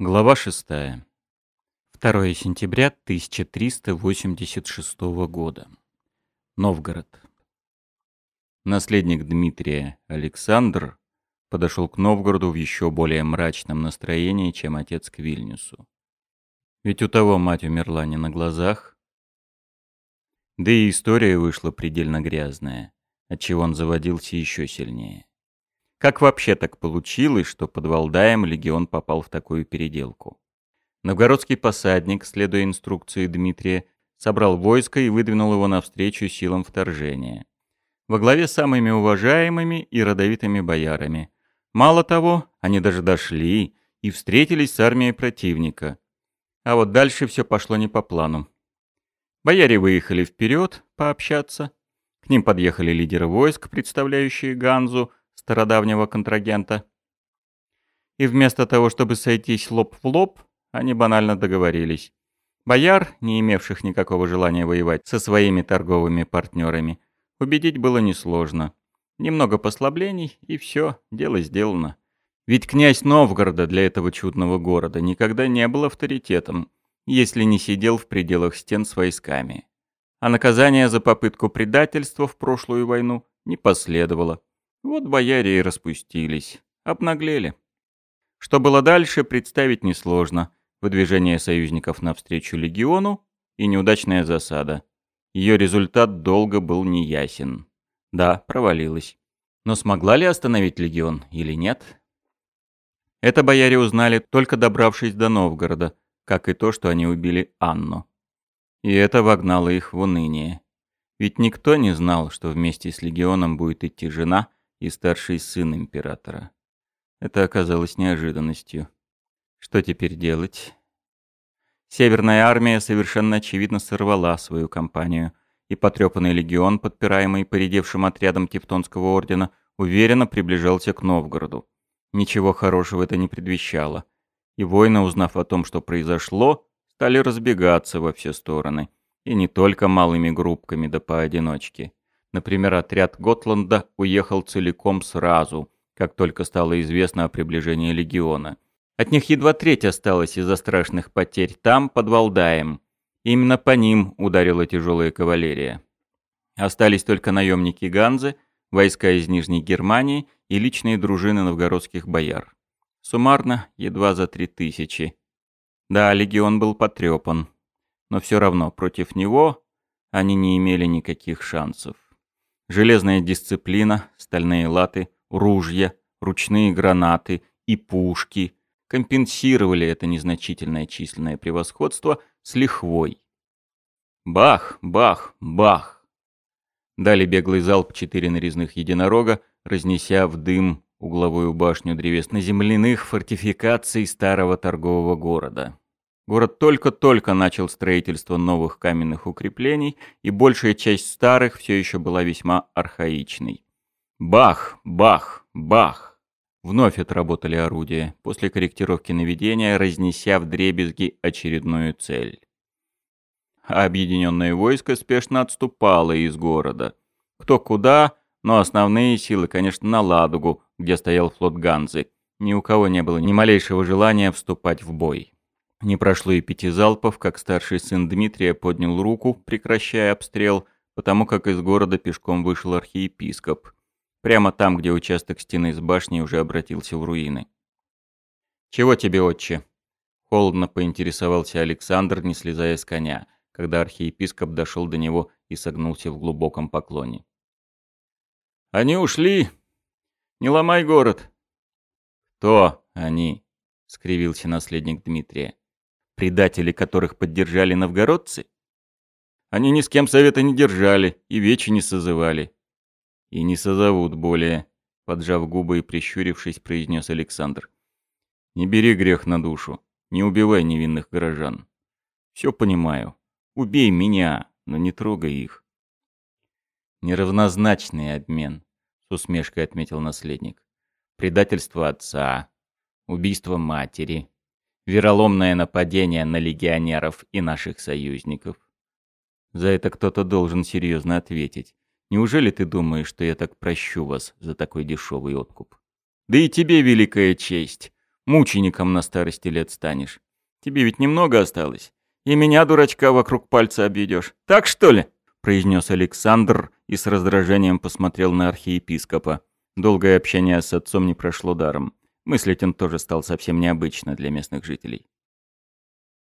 Глава 6. 2 сентября 1386 года. Новгород. Наследник Дмитрия Александр подошел к Новгороду в еще более мрачном настроении, чем отец к Вильнюсу. Ведь у того мать умерла не на глазах. Да и история вышла предельно грязная, отчего он заводился еще сильнее. Как вообще так получилось, что под Валдаем легион попал в такую переделку? Новгородский посадник, следуя инструкции Дмитрия, собрал войско и выдвинул его навстречу силам вторжения. Во главе с самыми уважаемыми и родовитыми боярами. Мало того, они даже дошли и встретились с армией противника. А вот дальше все пошло не по плану. Бояре выехали вперед пообщаться. К ним подъехали лидеры войск, представляющие Ганзу, стародавнего контрагента. И вместо того, чтобы сойтись лоб в лоб, они банально договорились. Бояр, не имевших никакого желания воевать со своими торговыми партнерами, убедить было несложно. Немного послаблений, и все, дело сделано. Ведь князь Новгорода для этого чудного города никогда не был авторитетом, если не сидел в пределах стен с войсками. А наказание за попытку предательства в прошлую войну не последовало. Вот бояре и распустились, обнаглели. Что было дальше, представить несложно. Выдвижение союзников навстречу легиону и неудачная засада. Ее результат долго был неясен. Да, провалилась. Но смогла ли остановить легион или нет? Это бояре узнали, только добравшись до Новгорода, как и то, что они убили Анну. И это вогнало их в уныние. Ведь никто не знал, что вместе с легионом будет идти жена – и старший сын императора. Это оказалось неожиданностью. Что теперь делать? Северная армия совершенно очевидно сорвала свою кампанию, и потрепанный легион, подпираемый поредевшим отрядом Тевтонского ордена, уверенно приближался к Новгороду. Ничего хорошего это не предвещало. И воины, узнав о том, что произошло, стали разбегаться во все стороны. И не только малыми группками да поодиночке. Например, отряд Готланда уехал целиком сразу, как только стало известно о приближении легиона. От них едва треть осталась из-за страшных потерь там, под Валдаем. Именно по ним ударила тяжелая кавалерия. Остались только наемники Ганзы, войска из Нижней Германии и личные дружины новгородских бояр. Суммарно едва за три тысячи. Да, легион был потрепан, но все равно против него они не имели никаких шансов. Железная дисциплина, стальные латы, ружья, ручные гранаты и пушки компенсировали это незначительное численное превосходство с лихвой. Бах, бах, бах! Дали беглый залп четыре нарезных единорога, разнеся в дым угловую башню древесно-земляных фортификаций старого торгового города. Город только-только начал строительство новых каменных укреплений, и большая часть старых все еще была весьма архаичной. Бах, бах, бах! Вновь отработали орудия, после корректировки наведения, разнеся в дребезги очередную цель. А объединенное войско спешно отступало из города. Кто куда, но основные силы, конечно, на Ладогу, где стоял флот Ганзы. Ни у кого не было ни малейшего желания вступать в бой. Не прошло и пяти залпов, как старший сын Дмитрия поднял руку, прекращая обстрел, потому как из города пешком вышел архиепископ. Прямо там, где участок стены с башней уже обратился в руины. «Чего тебе, отче?» Холодно поинтересовался Александр, не слезая с коня, когда архиепископ дошел до него и согнулся в глубоком поклоне. «Они ушли! Не ломай город!» «Кто они?» — скривился наследник Дмитрия. Предатели, которых поддержали новгородцы? Они ни с кем совета не держали и вечи не созывали. И не созовут более, поджав губы и прищурившись, произнес Александр. Не бери грех на душу, не убивай невинных горожан. Все понимаю. Убей меня, но не трогай их. Неравнозначный обмен, с усмешкой отметил наследник. Предательство отца, убийство матери, вероломное нападение на легионеров и наших союзников. За это кто-то должен серьезно ответить. Неужели ты думаешь, что я так прощу вас за такой дешевый откуп? Да и тебе великая честь. Мучеником на старости лет станешь. Тебе ведь немного осталось. И меня, дурачка, вокруг пальца обведешь. Так что ли?» произнес Александр и с раздражением посмотрел на архиепископа. Долгое общение с отцом не прошло даром. Мыслить он тоже стал совсем необычно для местных жителей.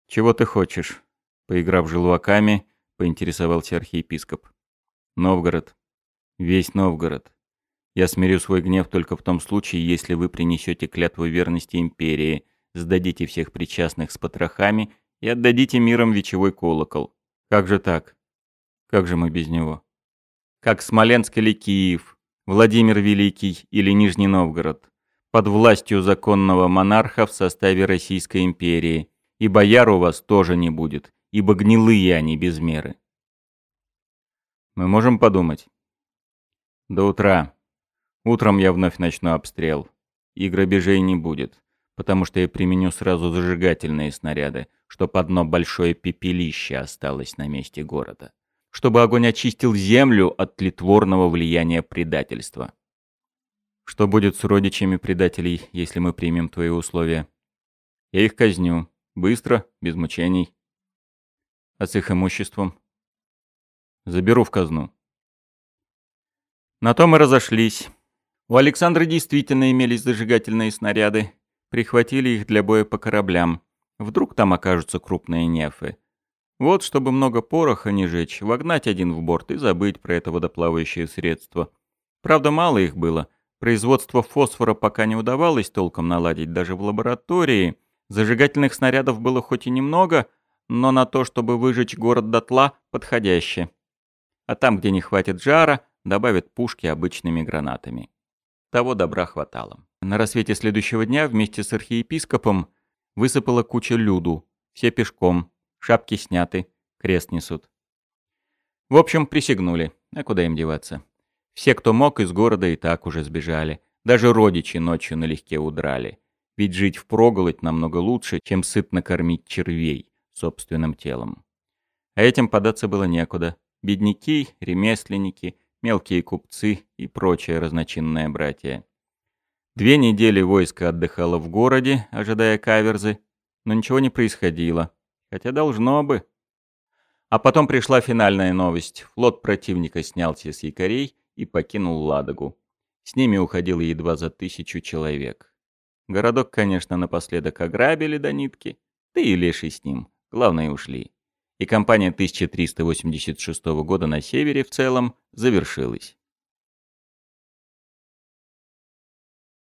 «Чего ты хочешь?» Поиграв желваками, поинтересовался архиепископ. «Новгород. Весь Новгород. Я смирю свой гнев только в том случае, если вы принесете клятву верности империи, сдадите всех причастных с потрохами и отдадите миром вечевой колокол. Как же так? Как же мы без него? Как Смоленск или Киев, Владимир Великий или Нижний Новгород, под властью законного монарха в составе Российской империи, и бояр у вас тоже не будет, ибо гнилые они без меры. Мы можем подумать. До утра. Утром я вновь начну обстрел. И грабежей не будет, потому что я применю сразу зажигательные снаряды, чтоб одно большое пепелище осталось на месте города. Чтобы огонь очистил землю от тлетворного влияния предательства. Что будет с родичами предателей, если мы примем твои условия? Я их казню. Быстро, без мучений. А с их имуществом? Заберу в казну. На то мы разошлись. У Александра действительно имелись зажигательные снаряды. Прихватили их для боя по кораблям. Вдруг там окажутся крупные нефы. Вот, чтобы много пороха не жечь, вогнать один в борт и забыть про это водоплавающее средство. Правда, мало их было. Производство фосфора пока не удавалось толком наладить даже в лаборатории. Зажигательных снарядов было хоть и немного, но на то, чтобы выжечь город дотла, подходяще. А там, где не хватит жара, добавят пушки обычными гранатами. Того добра хватало. На рассвете следующего дня вместе с архиепископом высыпала куча люду. Все пешком. Шапки сняты. Крест несут. В общем, присягнули. А куда им деваться? Все, кто мог, из города и так уже сбежали. Даже родичи ночью налегке удрали. Ведь жить впроголодь намного лучше, чем сытно кормить червей собственным телом. А этим податься было некуда. Бедняки, ремесленники — мелкие купцы и прочее разночинное братья. Две недели войско отдыхало в городе, ожидая каверзы, но ничего не происходило, хотя должно бы. А потом пришла финальная новость. Флот противника снялся с якорей и покинул Ладогу. С ними уходило едва за тысячу человек. Городок, конечно, напоследок ограбили до нитки, да и леший с ним. Главное, ушли и кампания 1386 года на севере в целом завершилась.